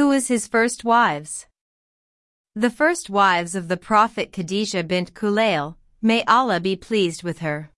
Who was his first wives? The first wives of the Prophet Khadijah bint Khuwaylid, may Allah be pleased with her.